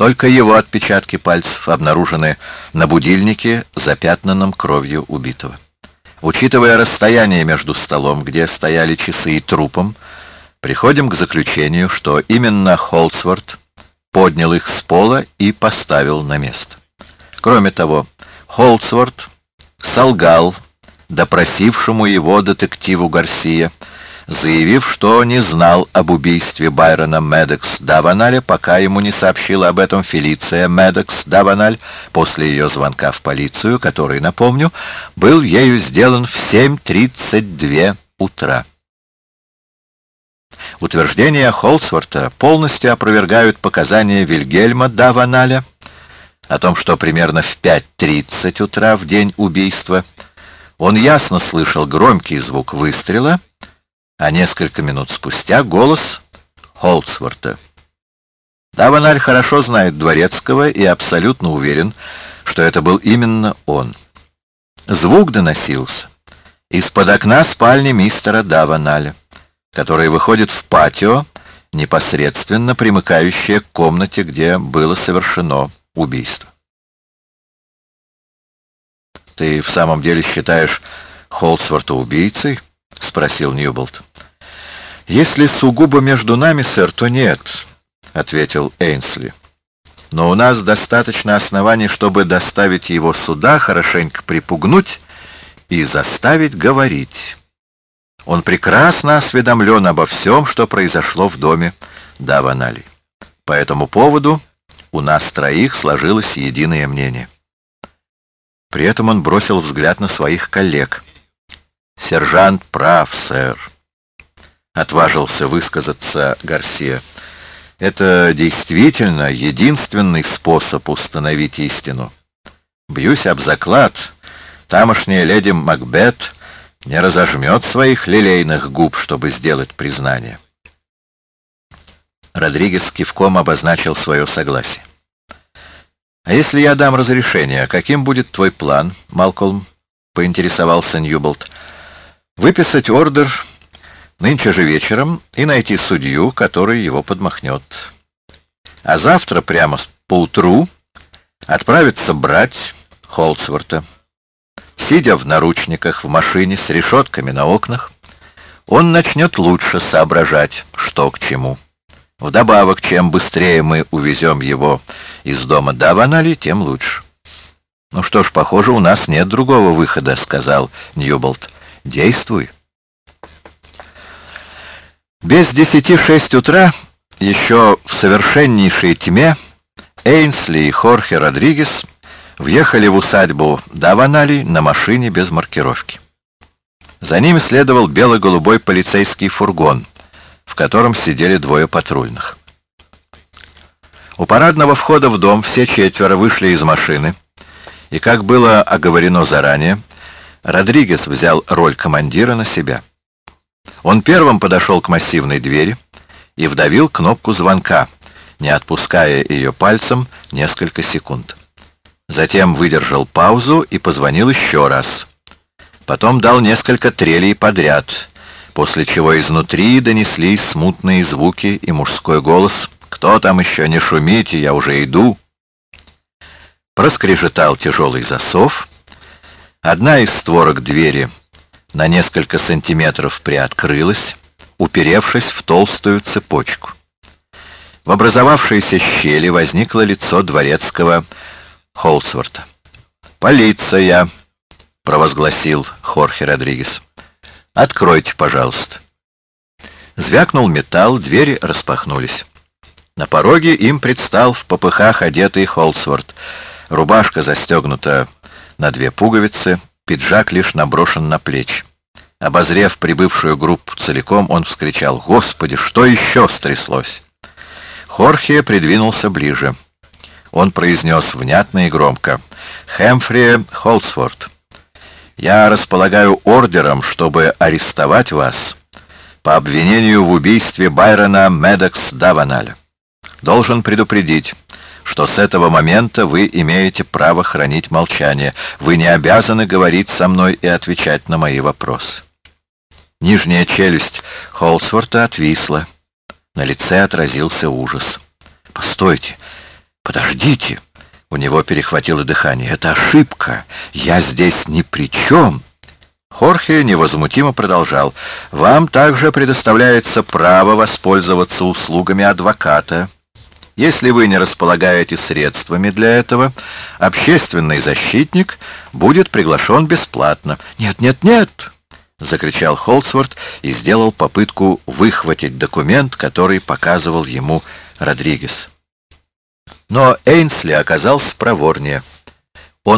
Только его отпечатки пальцев обнаружены на будильнике, запятнанном кровью убитого. Учитывая расстояние между столом, где стояли часы, и трупом, приходим к заключению, что именно Холсворт поднял их с пола и поставил на место. Кроме того, Холсворт солгал допросившему его детективу Гарсия, заявив, что не знал об убийстве Байрона Медекс Даваналя, пока ему не сообщила об этом Фелиция Медекс Даваналь после ее звонка в полицию, который, напомню, был ею сделан в 7.32 утра. Утверждения Холсворта полностью опровергают показания Вильгельма Даваналя о том, что примерно в 5.30 утра в день убийства он ясно слышал громкий звук выстрела, а несколько минут спустя голос Холсворта. Даваналь хорошо знает Дворецкого и абсолютно уверен, что это был именно он. Звук доносился из-под окна спальни мистера Даваналя которая выходит в патио, непосредственно примыкающее к комнате, где было совершено убийство. «Ты в самом деле считаешь Холсворта убийцей?» — спросил Ньюболт. «Если сугубо между нами, сэр, то нет», — ответил Эйнсли. «Но у нас достаточно оснований, чтобы доставить его сюда, хорошенько припугнуть и заставить говорить». Он прекрасно осведомлен обо всем, что произошло в доме Даванали. По этому поводу у нас троих сложилось единое мнение. При этом он бросил взгляд на своих коллег. «Сержант прав, сэр», — отважился высказаться Гарсия. «Это действительно единственный способ установить истину. Бьюсь об заклад, тамошняя леди Макбет не разожмет своих лилейных губ, чтобы сделать признание. Родригес кивком обозначил свое согласие. «А если я дам разрешение, каким будет твой план, Малкольм?» — поинтересовался Ньюболт. «Выписать ордер нынче же вечером и найти судью, который его подмахнет. А завтра прямо поутру отправиться брать Холцворта». Сидя в наручниках в машине с решетками на окнах, он начнет лучше соображать, что к чему. Вдобавок, чем быстрее мы увезем его из дома Даванали, тем лучше. «Ну что ж, похоже, у нас нет другого выхода», — сказал Ньюболт. «Действуй». Без десяти шесть утра, еще в совершеннейшей тьме, Эйнсли и Хорхе Родригес въехали в усадьбу Даванали на машине без маркировки. За ними следовал бело-голубой полицейский фургон, в котором сидели двое патрульных. У парадного входа в дом все четверо вышли из машины, и, как было оговорено заранее, Родригес взял роль командира на себя. Он первым подошел к массивной двери и вдавил кнопку звонка, не отпуская ее пальцем несколько секунд. Затем выдержал паузу и позвонил еще раз. Потом дал несколько трелей подряд, после чего изнутри донеслись смутные звуки и мужской голос «Кто там еще? Не шумите, я уже иду!» Проскрежетал тяжелый засов. Одна из створок двери на несколько сантиметров приоткрылась, уперевшись в толстую цепочку. В образовавшейся щели возникло лицо дворецкого Холсворта. «Полиция!» — провозгласил Хорхе Родригес. «Откройте, пожалуйста». Звякнул металл, двери распахнулись. На пороге им предстал в попыхах одетый Холсворт. Рубашка застегнута на две пуговицы, пиджак лишь наброшен на плечи. Обозрев прибывшую группу целиком, он вскричал «Господи, что еще стряслось?» Хорхе придвинулся ближе. Он произнес внятно и громко. «Хэмфри Холсфорд, я располагаю ордером, чтобы арестовать вас по обвинению в убийстве Байрона Медекс Даваналя. Должен предупредить, что с этого момента вы имеете право хранить молчание. Вы не обязаны говорить со мной и отвечать на мои вопросы». Нижняя челюсть Холсворта отвисла. На лице отразился ужас. «Постойте, Подождите. У него перехватило дыхание. Это ошибка. Я здесь ни при чем. Хорхе невозмутимо продолжал. «Вам также предоставляется право воспользоваться услугами адвоката. Если вы не располагаете средствами для этого, общественный защитник будет приглашен бесплатно». «Нет, нет, нет!» — закричал Холсворт и сделал попытку выхватить документ, который показывал ему Родригес. Но Эйнсли оказался проворнее —